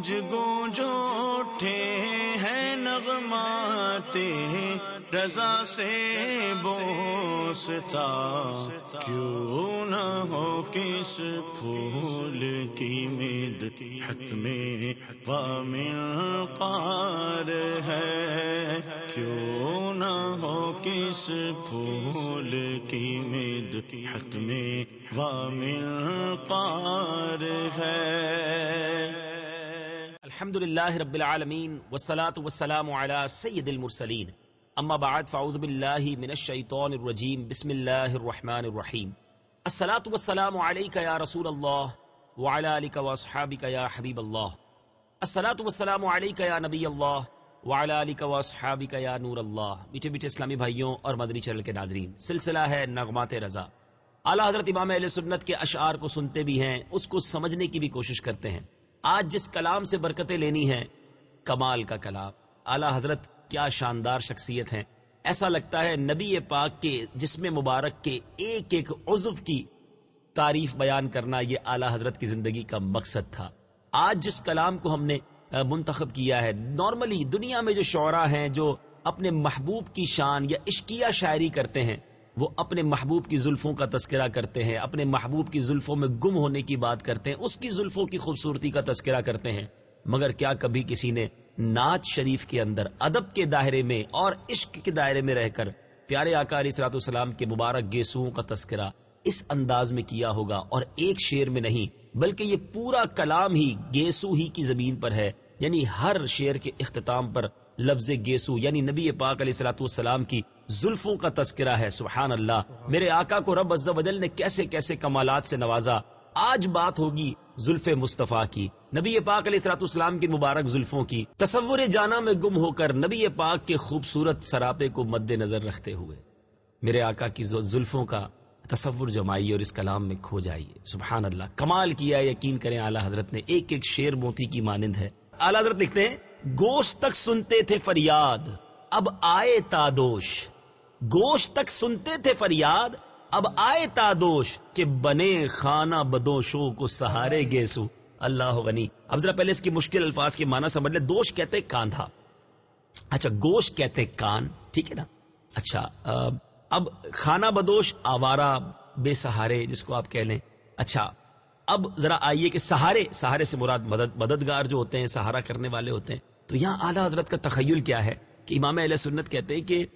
گونج گونج اٹھے ہیں نغمات، رضا سے بوستا کیوں نہ ہو کس پھول کی مید حت میں وامل پار ہے۔ کیوں نہ ہو کس پھول کی مید حت میں وامل پار ہے۔ الحمد لله رب العالمين والصلاة والسلام على سيد المرسلين اما بعد، فاعوذ بالله من الشيطان الرجيم بسم الله الرحمن الرحيم الصلاة والسلام عليك يا رسول الله وعلى آلك واصحابك يا حبيب الله الصلاة والسلام عليك يا نبي الله وعلى آلك واصحابك يا نور الله میٹھے میٹھے اسلامی بھائیوں اور مدنی چینل کے ناظرین، سلسلہ ہے نغمات رضا. اعلی حضرت امام اہل سنت کے اشعار کو سنتے بھی ہیں، اس کو سمجھنے کی بھی کوشش کرتے ہیں۔ آج جس کلام سے برکتیں لینی ہیں، کمال کا کلام۔ اعلی حضرت کیا شاندار شخصیت ہیں۔ ایسا لگتا ہے نبی پاک کے جسم مبارک کے ایک ایک عضو کی تعریف بیان کرنا یہ اعلی حضرت کی زندگی کا مقصد تھا۔ آج جس کلام کو ہم نے منتخب کیا ہے، نارملی دنیا میں جو شعرا ہیں، جو اپنے محبوب کی شان یا عشقیہ شاعری کرتے ہیں وہ اپنے محبوب کی زلفوں کا تذکرہ کرتے ہیں، اپنے محبوب کی زلفوں میں گم ہونے کی بات کرتے ہیں، اس کی زلفوں کی خوبصورتی کا تذکرہ کرتے ہیں۔ مگر کیا کبھی کسی نے نعت شریف کے اندر، ادب کے دائرے میں اور عشق کے دائرے میں رہ کر پیارے آکاری سرات السلام کے مبارک گیسو کا تذکرہ اس انداز میں کیا ہوگا؟ اور ایک شیر میں نہیں، بلکہ یہ پورا کلام ہی گیسو ہی کی زمین پر ہے یعنی ہر شیر کے اختتام پر لفظ گیسو یعنی نبی پاک علیہ سلاۃ والسلام کی زلفوں کا تذکرہ ہے، سبحان اللہ۔ میرے آقا کو رب عز و جل نے کیسے کیسے کمالات سے نوازا، آج بات ہوگی زلف مصطفیٰ کی۔ نبی پاک علیہ سلاۃ السلام کی مبارک زلفوں کی۔ تصور جانا میں گم ہو کر نبی پاک کے خوبصورت سراپے کو مد نظر رکھتے ہوئے، میرے آقا کی زلفوں کا تصور جمائیے اور اس کلام میں کھو جائیے۔ سبحان اللہ، کمال کیا یقین کریں، اعلیٰ حضرت نے ایک ایک شیر موتی کی مانند ہے۔ اعلیٰ حضرت لکھتے ہیں گوشت تک سنتے تھے فریاد، اب آئے تادوش گوشت تک سنتے تھے فریاد، اب آئے تادوش کہ بنے خانہ بدوشوں کو سہارے گیسو۔ اللہ غنی۔ اب ذرا پہلے اس کی مشکل الفاظ کے معنی سمجھ لے دوش کہتے کاندھا اچھا گوشت کہتے کان۔ ٹھیک ہے نا؟ اچھا اب خانہ بدوش آوارہ بے سہارے جس کو آپ کہہ لیں۔ اچھا اب ذرا آئیے کہ سہارے سہارے سے مراد مدد مددگار جو ہوتے ہیں، سہارا کرنے والے ہوتے ہیں۔ تو یہاں اعلیٰ حضرت کا تخیل کیا ہے کہ امام علیہ سنت کہتے ہیں کہ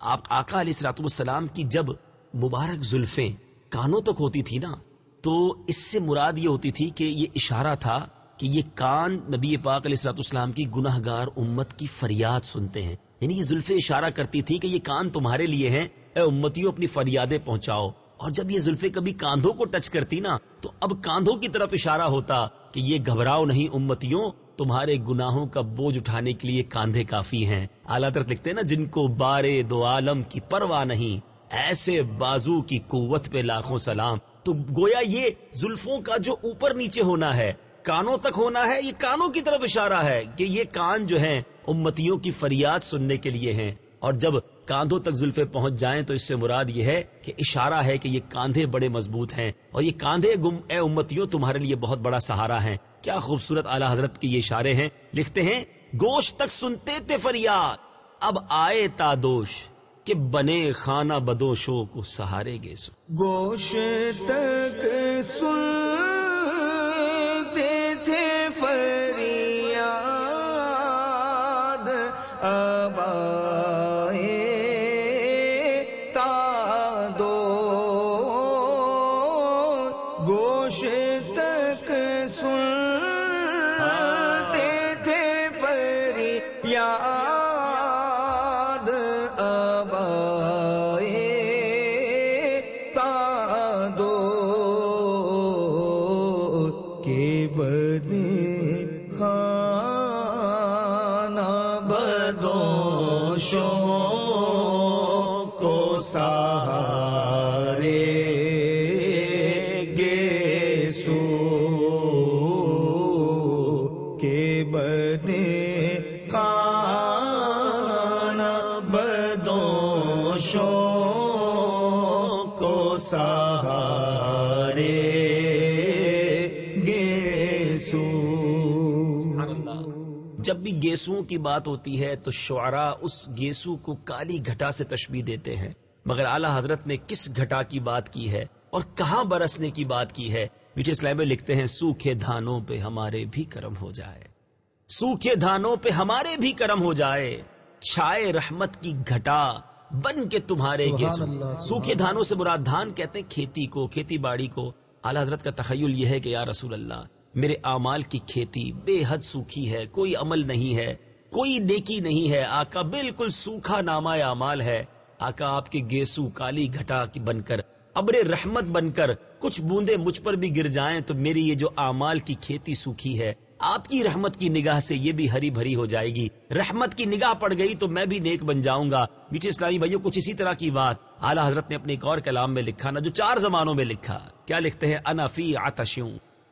آپ آقا علیہ السلاط والسلام کی جب مبارک زلفیں کانوں تک ہوتی تھی نا، تو اس سے مراد یہ ہوتی تھی کہ یہ اشارہ تھا کہ یہ کان نبی پاک علیہ السلاط اسلام کی گناہ گار امت کی فریاد سنتے ہیں۔ یعنی یہ زلفیں اشارہ کرتی تھی کہ یہ کان تمہارے لیے ہیں، اے امتیوں اپنی فریادیں پہنچاؤ۔ اور جب یہ زلفیں کبھی کاندھوں کو ٹچ کرتی نا، تو اب کاندھوں کی طرف اشارہ ہوتا کہ یہ گھبراؤ نہیں امتیوں، تمہارے گناہوں کا بوجھ اٹھانے کے لیے کاندھے کافی ہیں۔ اعلیٰ تر لکھتے ہیں نا، جن کو بارے دو عالم کی پرواہ نہیں، ایسے بازو کی قوت پہ لاکھوں سلام۔ تو گویا یہ زلفوں کا جو اوپر نیچے ہونا ہے، کانوں تک ہونا ہے، یہ کانوں کی طرف اشارہ ہے کہ یہ کان جو ہیں، امتیوں کی فریاد سننے کے لیے ہیں۔ اور جب کاندھوں تک زلفے پہنچ جائیں تو اس سے مراد یہ ہے کہ اشارہ ہے کہ یہ کاندھے بڑے مضبوط ہیں اور یہ کاندھے گم، اے امتیوں، تمہارے لیے بہت بڑا سہارا ہے کیا خوبصورت اعلی حضرت کے یہ اشارے ہیں۔ لکھتے ہیں، گوشت تک سنتے تھے فریاد، اب آئے تادوش کہ بنے خانہ بدوشوں کو سہارے گے سو۔ گوشت تک سنتے تھے فریاد، اب بنے خانہ بدوشوں کو سہارے گیسو۔ جب بھی گیسوؤں کی بات ہوتی ہے تو شعراء اس گیسو کو کالی گھٹا سے تشبیح دیتے ہیں۔ مگر اعلی حضرت نے کس گھٹا کی بات کی ہے اور کہاں برسنے کی بات کی ہے؟ میٹھے اسلام میں لکھتے ہیں، سوکھے دھانوں پہ ہمارے بھی کرم ہو جائے۔ سوکھے دھانوں پہ ہمارے بھی کرم ہو جائے۔ چھائے رحمت کی گھٹا بن کے تمہارے گیسو سوکھے دھانوں سے مراد دھان کہتے ہیں کھیتی کو کھیتی باڑی کو۔ اعلی حضرت کا تخیل یہ ہے کہ یا رسول اللہ میرے اعمال کی کھیتی بے حد سوکھی ہے کوئی عمل نہیں ہے کوئی نیکی نہیں ہے۔ آقا بالکل سوکھا نامہ اعمال ہے۔ آقا آپ کے گیسو کالی گھٹا کی بن کر ابر رحمت بن کر کچھ بوندے مجھ پر بھی گر جائیں تو میری یہ جو اعمال کی کھیتی سوکھی ہے آپ کی رحمت کی نگاہ سے یہ بھی ہری بھری ہو جائے گی۔ رحمت کی نگاہ پڑ گئی تو میں بھی نیک بن جاؤں گا۔ میٹھے اسلامی بھائیوں، کچھ اسی طرح کی بات۔ اعلی حضرت نے اپنے ایک اور کلام میں لکھا نا جو چار زمانوں میں لکھا۔ کیا لکھتے ہیں؟ انفی آتشوں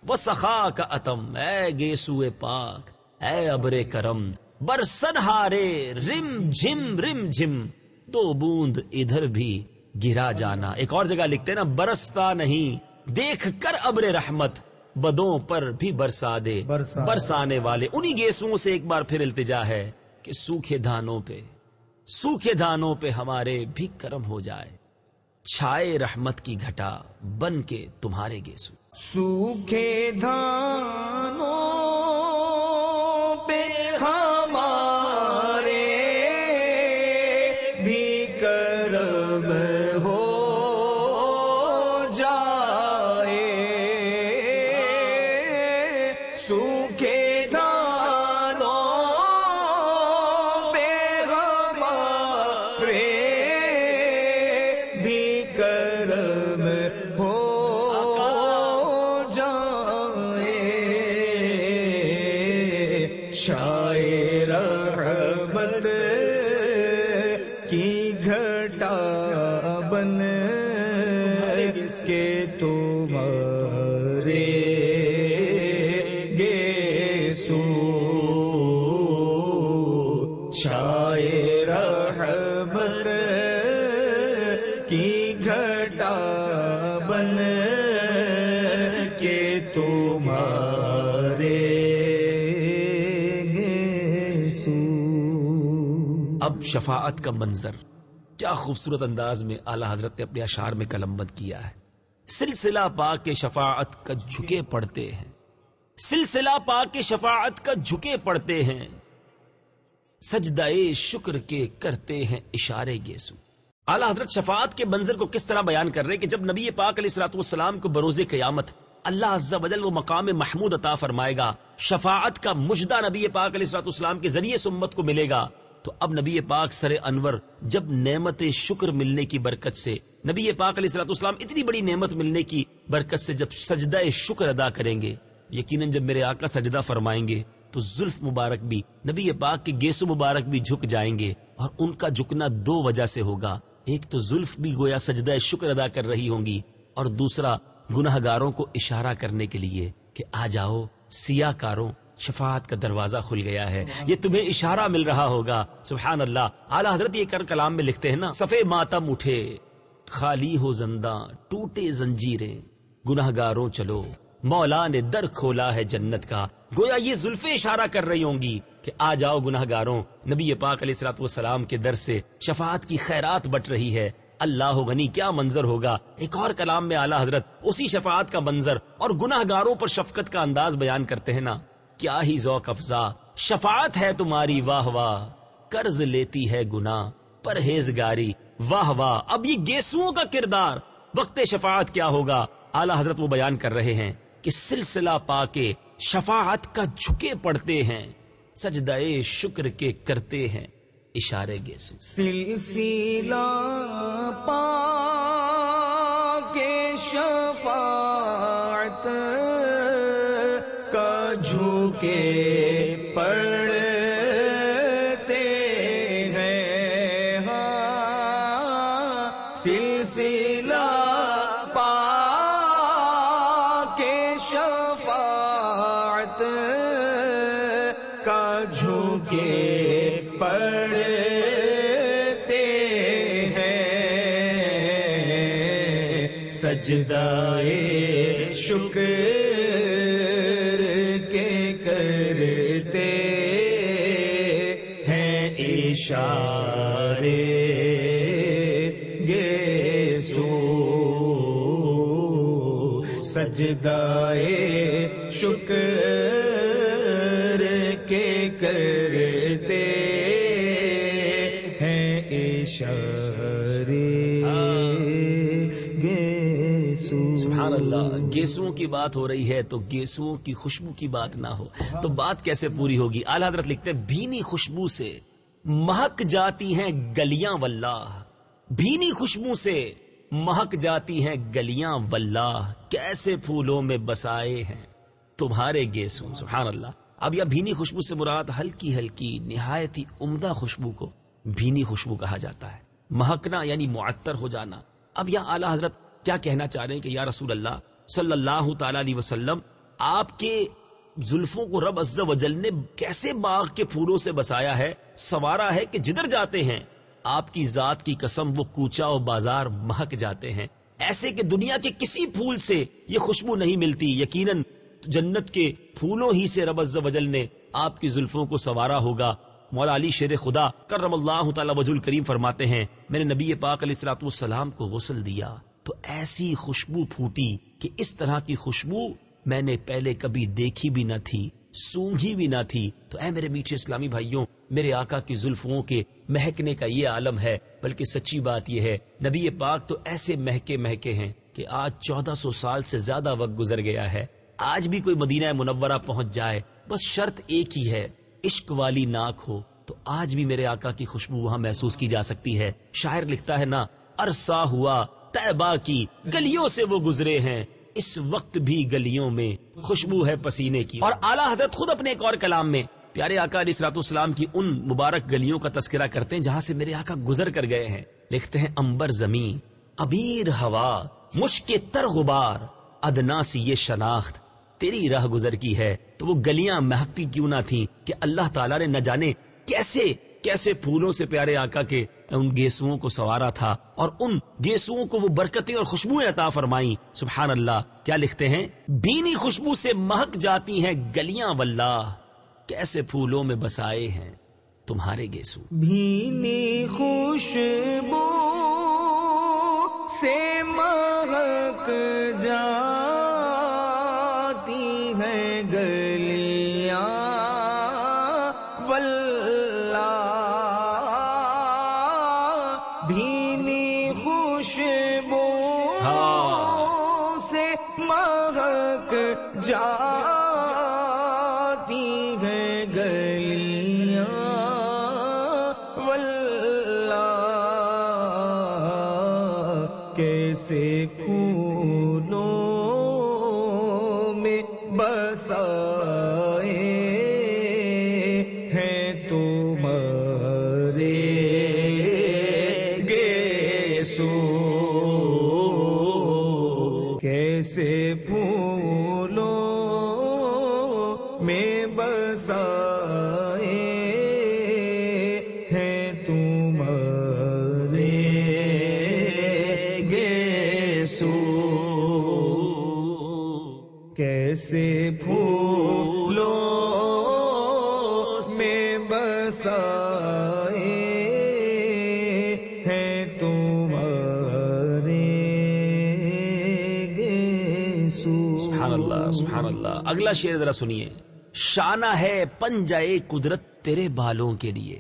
وہ سخا کا اتم، اے گیسو پاک، اے ابر کرم۔ برسن ہارے، رم جھم رم جھم۔ دو بوند ادھر بھی گرا جانا۔ ایک اور جگہ لکھتے ہیں نا، برستا نہیں، دیکھ کر ابر رحمت۔ بدوں پر بھی برسا دے برسا۔ برسانے والے۔ انہی گیسوں سے ایک بار پھر التجا ہے کہ سوکھے دھانوں پہ سوکھے دھانوں پہ ہمارے بھی کرم ہو جائے۔ چھائے رحمت کی گھٹا بن کے تمہارے گیسو سوکھے دھانوں کے تمہارے گیسو۔ اب شفاعت کا منظر۔ کیا خوبصورت انداز میں اعلی حضرت نے اپنے اشعار میں قلم بند کیا ہے۔ سلسلہ پا کے شفاعت کا جھکے پڑتے ہیں۔ سلسلہ پا کے شفاعت کا جھکے پڑتے ہیں۔ سجدائے شکر کے کرتے ہیں اشارے گیسو۔ اعلی حضرت شفاعت کے منظر کو کس طرح بیان کر رہے کہ جب نبی پاک علیہ السلاط والسلام کو بروز قیامت اللہ عز و جل وہ مقام محمود عطا فرمائے گا، شفاعت کا مجدہ نبی پاک علیہ السلاط کے ذریعے سے امت کو ملے گا۔ تو اب نبی پاک سر انور جب نعمت شکر ملنے کی برکت سے، نبی پاک علیہ السلاط اتنی بڑی نعمت ملنے کی برکت سے جب سجدہ شکر ادا کریں گے، یقیناً جب میرے آقا سجدہ فرمائیں گے، تو زلف مبارک بھی، نبی پاک کے گیسو مبارک بھی جھک جائیں گے اور ان کا جھکنا دو وجہ سے ہوگا۔ ایک تو زلف بھی گویا سجدہ شکر ادا کر رہی ہوں گی اور دوسرا گناہ گاروں کو اشارہ کرنے کے لیے کہ آ جاؤ، سیاہ کاروں، شفاعت کا دروازہ کھل گیا ہے۔ یہ تمہیں اشارہ مل رہا ہوگا۔ سبحان اللہ۔ اعلی حضرت یہ کر کلام میں لکھتے ہیں نا، صفے ماتم اٹھے، خالی ہو زندہ، ٹوٹے زنجیریں۔ گناہ گاروں چلو، مولا نے در کھولا ہے جنت کا۔ گویا یہ زلفے اشارہ کر رہی ہوں گی کہ آ جاؤ گناہ گاروں نبی پاک علیہ السلاط والسلام کے در سے شفاعت کی خیرات بٹ رہی ہے۔ اللہ غنی کیا منظر ہوگا؟ ایک اور کلام میں اعلیٰ حضرت، اسی شفاعت کا منظر اور گناہ گاروں پر شفقت کا انداز بیان کرتے ہیں نا۔ کیا ہی ذوق افزا، شفاعت ہے تمہاری، واہ واہ۔ قرض لیتی ہے گناہ، پرہیزگاری، واہ واہ۔ اب یہ گیسوؤں کا کردار، وقت شفاعت کیا ہوگا؟ اعلیٰ حضرت وہ بیان کر رہے ہیں کہ سلسلہ پا کے شفاعت کا جھکے پڑتے ہیں، سجدائے شکر کے کرتے ہیں۔ اشارے گیسو۔ سلسلہ پا کے شفاعت کا جھوکے پڑ سجدائے شکر کے کرتے ہیں اشارے گے سو سجدائے شکر اللہ گیسوؤں کی بات ہو رہی ہے تو گیسوؤں کی خوشبو کی بات نہ ہو۔ تو بات کیسے پوری ہوگی؟ اعلی حضرت لکھتے ہیں بھینی خوشبو سے مہک جاتی ہیں گلیاں واللہ۔ بھینی خوشبو سے مہک جاتی ہیں گلیاں واللہ۔ کیسے پھولوں میں بسائے ہیں تمہارے گیسو سبحان اللہ۔ اب یہ بھینی خوشبو سے مراد ہلکی ہلکی نہایت ہی عمدہ خوشبو کو بھینی خوشبو کہا جاتا ہے۔ مہکنا یعنی معطر ہو جانا۔ اب یا اعلی حضرت کیا کہنا چاہ رہے ہیں کہ یا رسول اللہ صلی اللہ تعالی علیہ وسلم، آپ کے زلفوں کو رب عز و جل نے کیسے باغ کے پھولوں سے بسایا ہے؟ سوارا ہے کہ جدھر جاتے ہیں، آپ کی ذات کی قسم وہ کوچا و بازار مہک جاتے ہیں۔ ایسے کہ دنیا کے کسی پھول سے یہ خوشبو نہیں ملتی۔ یقیناً جنت کے پھولوں ہی سے رب عز و جل نے آپ کی زلفوں کو سوارا ہوگا۔ مولا علی شیر خدا کرم اللہ تعالی وجل کریم فرماتے ہیں، میں نے نبی پاک علیہ السلاط والسلام کو غسل دیا۔ تو ایسی خوشبو پھوٹی کہ اس طرح کی خوشبو میں نے پہلے کبھی دیکھی بھی نہ تھی، سونگھی بھی نہ تھی۔ تو اے میرے میٹھے اسلامی بھائیوں، میرے آقا کی زلفوں کے مہکنے کا یہ عالم ہے، بلکہ سچی بات یہ ہے، نبی پاک تو ایسے مہکے مہکے ہیں کہ آج چودہ سو سال سے زیادہ وقت گزر گیا ہے۔ آج بھی کوئی مدینہ منورہ پہنچ جائے، بس شرط ایک ہی ہے، عشق والی ناک ہو۔ تو آج بھی میرے آقا کی خوشبو وہاں محسوس کی جا سکتی ہے۔ شاعر لکھتا ہے نا، عرصہ ہوا تیبا کی، گلیوں سے وہ گزرے ہیں۔ اس وقت بھی گلیوں میں خوشبو ہے پسینے کی۔ اور اعلیٰ حضرت خود اپنے ایک اور کلام میں، پیارے آقا علیہ السلاط اسلام کی ان مبارک گلیوں کا تذکرہ کرتے ہیں جہاں سے میرے آقا گزر کر گئے ہیں۔ لکھتے ہیں، امبر زمین، ابیر ہوا، مشک تر غبار ادنا سی یہ شناخت۔ تیری راہ گزر کی ہے تو وہ گلیاں مہکتی کیوں نہ تھی کہ اللہ تعالیٰ نے نہ جانے کیسے کیسے پھولوں سے پیارے آقا کے ان گیسوؤں کو سوارا تھا اور ان گیسوؤں کو وہ برکتیں اور خوشبوئیں عطا فرمائی سبحان اللہ، کیا لکھتے ہیں؟ بینی خوشبو سے مہک جاتی ہیں گلیاں واللہ۔ کیسے پھولوں میں بسائے ہیں تمہارے گیسو۔ بھینی خوشبو سے مہک جاتی بھینی خوشبو ہاں۔ سے مہک جاتی کیسے پھولوں میں بسائے ہیں تمہارے گیسو۔ سبحان اللہ سبحان اللہ۔ اگلا شعر ذرا سنیے۔ شانہ ہے پنجائے قدرت تیرے بالوں کے لیے۔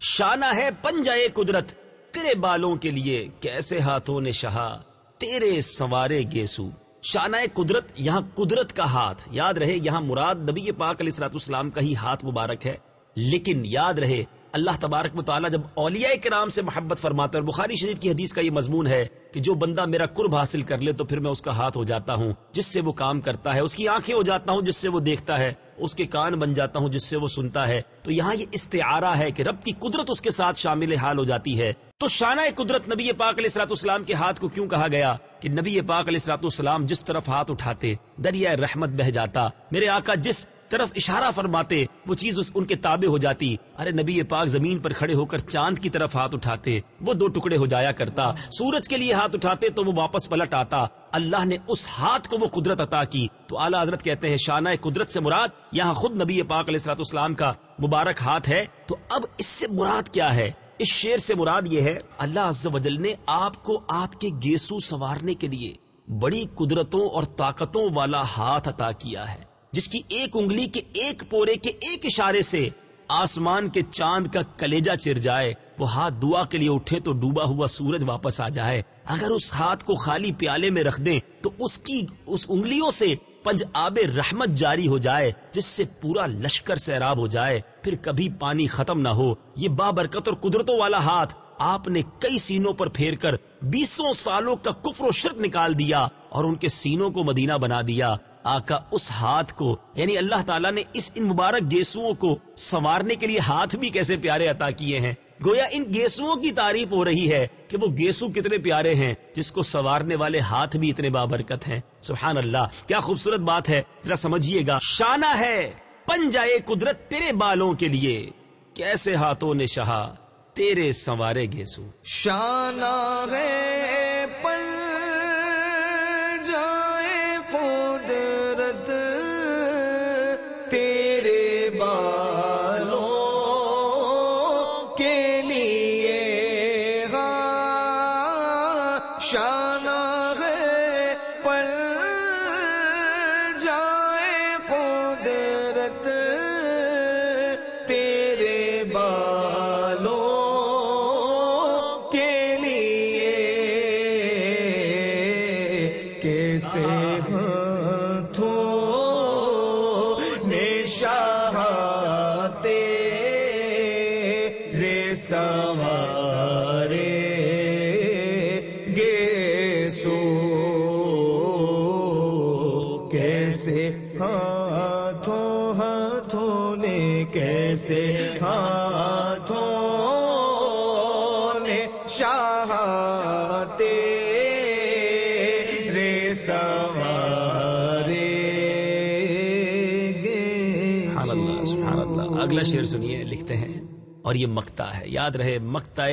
شانہ ہے پنجائے قدرت تیرے بالوں کے لیے۔ کیسے ہاتھوں نے شہا تیرے سوارے گیسو۔ شانہ قدرت، یہاں قدرت کا ہاتھ۔ یاد رہے، یہاں مراد نبی پاک علیہ السلاط اسلام کا ہی ہاتھ مبارک ہے۔ لیکن یاد رہے، اللہ تبارک مطالعہ جب اولیاء کرام سے محبت فرماتا ہے اور بخاری شریف کی حدیث کا یہ مضمون ہے کہ جو بندہ میرا قرب حاصل کر لے تو پھر میں اس کا ہاتھ ہو جاتا ہوں، جس سے وہ کام کرتا ہے، اس کی آنکھیں ہو جاتا ہوں، جس سے وہ دیکھتا ہے، اس کے کان بن جاتا ہوں، جس سے وہ سنتا ہے۔ تو یہاں یہ استعارہ ہے کہ رب کی قدرت اس کے ساتھ شامل حال ہو جاتی ہے۔ تو شانہ قدرت نبی پاک علیہ السلاط اسلام کے ہاتھ کو کیوں کہا گیا؟ کہ نبی پاک علیہ السلاط اسلام جس طرف ہاتھ اٹھاتے، دریا رحمت بہ جاتا۔ میرے آقا جس طرف اشارہ فرماتے، وہ چیز اس، ان کے تابع ہو جاتی۔ ارے نبی پاک زمین پر کھڑے ہو کر چاند کی طرف ہاتھ اٹھاتے، وہ دو ٹکڑے ہو جایا کرتا۔ سورج کے لیے ہاتھ اٹھاتے تو وہ واپس پلٹ آتا۔ اللہ نے اس ہاتھ کو وہ قدرت عطا کی۔ تو اعلیٰ حضرت کہتے ہیں، شانہ قدرت سے مراد یہاں خود نبی پاک علیہ السلط اسلام کا مبارک ہاتھ ہے۔ تو اب اس سے مراد کیا ہے؟ اس شیر سے مراد یہ ہے، اللہ عز و جل نے آپ کو آپ کے گیسو سوارنے کے لیے بڑی قدرتوں اور طاقتوں والا ہاتھ عطا کیا ہے۔ جس کی ایک انگلی کے ایک پورے کے ایک اشارے سے آسمان کے چاند کا کلیجا چر جائے۔ وہ ہاتھ دعا کے لیے اٹھے تو ڈوبا ہوا سورج واپس آ جائے۔ اگر اس ہاتھ کو خالی پیالے میں رکھ دیں تو اس کی، اس انگلیوں سے پنج آب رحمت جاری ہو جائے، جس سے پورا لشکر سیراب ہو جائے۔ پھر کبھی پانی ختم نہ ہو۔ یہ بابرکت اور قدرتوں والا ہاتھ آپ نے کئی سینوں پر پھیر کر بیسوں سالوں کا کفر و شرک نکال دیا اور ان کے سینوں کو مدینہ بنا دیا۔ آقا اس ہاتھ کو یعنی اللہ تعالیٰ نے اس ان مبارک گیسو کو سنوارنے کے لیے ہاتھ بھی کیسے پیارے عطا کیے ہیں؟ گویا ان گیسو کی تعریف ہو رہی ہے کہ وہ گیسو کتنے پیارے ہیں، جس کو سوارنے والے ہاتھ بھی اتنے بابرکت ہیں۔ سبحان اللہ، کیا خوبصورت بات ہے۔ ذرا سمجھیے گا۔ شانہ ہے پن جائے قدرت تیرے بالوں کے لیے۔ کیسے ہاتھوں نے شہا تیرے سوارے گیسو۔ شانہ ہے پن کیسے؟ ہاتھوں ہاتھوں نے کیسے؟ ہاتھوں نے شاہ تیرے سوارے گے سبحان اللہ سبحان اللہ۔ اگلا شعر سنیے لکھتے ہیں۔ اور یہ مکتا ہے یاد رہے مکتا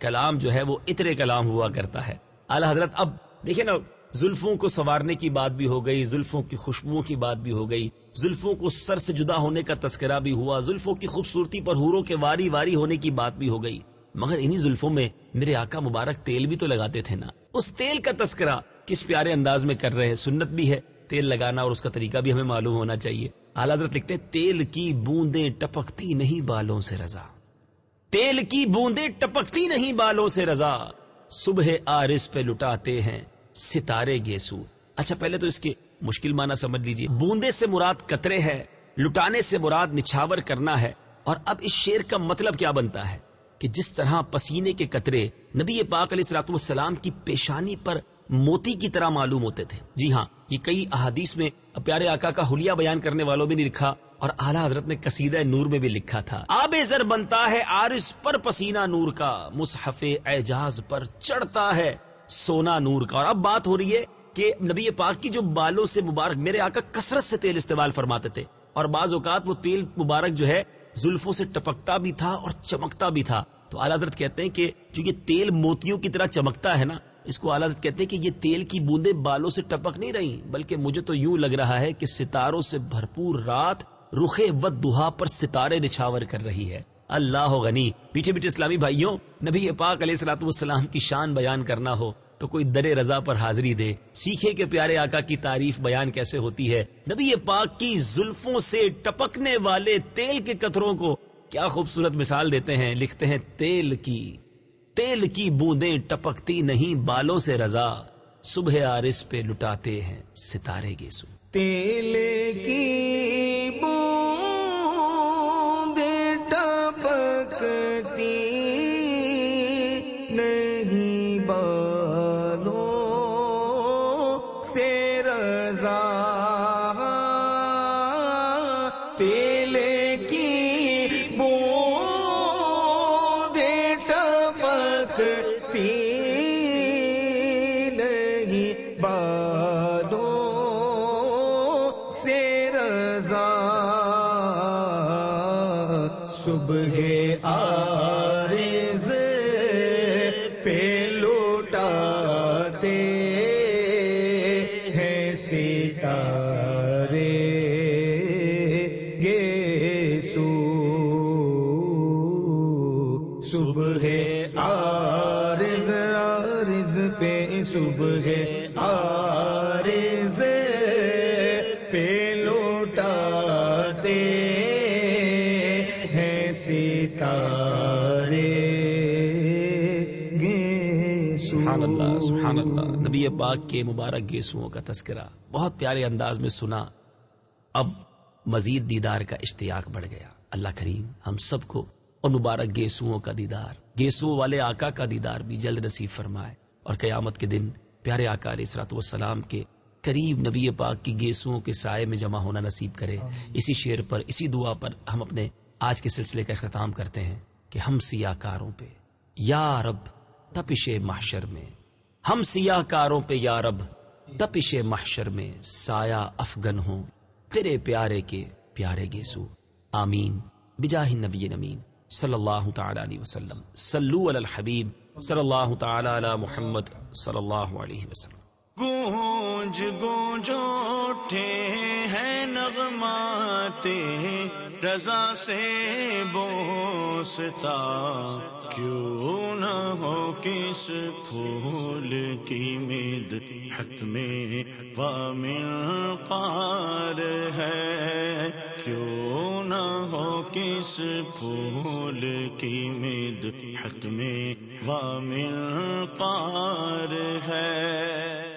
کلام جو ہے وہ اترے کلام ہوا کرتا ہے۔ اعلی حضرت اب دیکھیں نا زلفوں کو سوارنے کی بات بھی ہو گئی، زلفوں کی خوشبوؤں کی بات بھی ہو گئی، زلفوں کو سر سے جدا ہونے کا تذکرہ بھی ہوا، زلفوں کی خوبصورتی پر ہوروں کے واری واری ہونے کی بات بھی ہو گئی۔ مگر انہی زلفوں میں میرے آقا مبارک تیل بھی تو لگاتے تھے نا۔ اس تیل کا تذکرہ کس پیارے انداز میں کر رہے ہیں؟ سنت بھی ہے۔ تیل لگانا اور اس کا طریقہ بھی ہمیں معلوم ہونا چاہیے۔ اعلیٰ حضرت لکھتے ہیں، تیل کی بوندیں ٹپکتی نہیں بالوں سے رضا۔ تیل کی بوندیں ٹپکتی نہیں بالوں سے رضا۔ صبح آرس پہ لٹاتے ہیں۔ ستارے گیسو۔ اچھا پہلے تو اس کے مشکل معنی سمجھ لیجیے۔ بوندے سے مراد قطرے ہے، لٹانے سے مراد نچھاور کرنا ہے۔ اور اب اس شیر کا مطلب کیا بنتا ہے؟ کہ جس طرح پسینے کے قطرے نبی پاک علیہ السلاط والسلام کی پیشانی پر موتی کی طرح معلوم ہوتے تھے۔ جی ہاں یہ کئی احادیث میں پیارے آقا کا حلیہ بیان کرنے والوں بھی نے لکھا اور اعلیٰ حضرت نے قصیدہ نور میں بھی لکھا تھا۔ آب زر بنتا ہے آرس پر پسینہ نور کا، مصحف اعجاز پر چڑھتا ہے۔ سونا نور کا۔ اور اب بات ہو رہی ہے کہ نبی پاک کی جو بالوں سے مبارک، میرے آقا کثرت سے تیل استعمال فرماتے تھے۔ اور بعض اوقات وہ تیل مبارک جو ہے، زلفوں سے ٹپکتا بھی تھا اور چمکتا بھی تھا۔ تو اعلیٰ حضرت کہتے ہیں کہ جو یہ تیل موتیوں کی طرح چمکتا ہے نا، اس کو اعلیٰ حضرت کہتے ہیں کہ یہ تیل کی بوندیں بالوں سے ٹپک نہیں رہی، بلکہ مجھے تو یوں لگ رہا ہے کہ ستاروں سے بھرپور رات رخے و دہا پر ستارے نچھاور کر رہی ہے۔ اللہ غنی۔ پیچھے پیچھے اسلامی بھائیوں، نبی پاک علیہ السلاۃ والسلام کی شان بیان کرنا ہو تو کوئی در رضا پر حاضری دے۔ سیکھے کہ پیارے آقا کی تعریف بیان کیسے ہوتی ہے۔ نبی پاک کی زلفوں سے ٹپکنے والے تیل کے قطروں کو کیا خوبصورت مثال دیتے ہیں۔ لکھتے ہیں، تیل کی تیل کی بوندیں ٹپکتی نہیں، بالوں سے رضا۔ صبح آرس پہ لٹاتے ہیں، ستارے گیسو تیل کی بوندیں نہیں سبحان اللہ سبحان اللہ۔ نبی پاک کے مبارک گیسوؤں کا تذکرہ بہت پیارے انداز میں سنا۔ اب مزید دیدار کا اشتیاق بڑھ گیا۔ اللہ کریم ہم سب کو اور مبارک گیسوؤں کا دیدار گیسو والے آقا کا دیدار بھی جلد نصیب فرمائے۔ اور قیامت کے دن پیارے آقا علیہ اسرات والسلام کے قریب نبی پاک کی گیسوؤں کے سائے میں جمع ہونا نصیب کرے۔ اسی شعر پر اسی دعا پر ہم اپنے آج کے سلسلے کا اختتام کرتے ہیں۔ کہ ہم سیاہ کاروں پہ، یا رب، تپش محشر میں۔ ہم سیاہ کاروں پہ، یا رب، تپش محشر میں۔ سایہ افغن ہوں تیرے پیارے کے پیارے گیسو۔ آمین۔ بجاہ نبی نمین۔ صلی اللہ تعالی علیہ وسلم۔ صلو علی الحبیب۔ صلی اللہ تعالی علی محمد صلی اللہ علیہ وسلم۔ گونج گونج اٹھے ہیں نغمات، رضا سے بوستا۔ کیوں نہ ہو کس پھول کی مد حت میں وامل پار ہے۔ کیوں نہ ہو کس پھول کی مد حت میں وامل پار ہے۔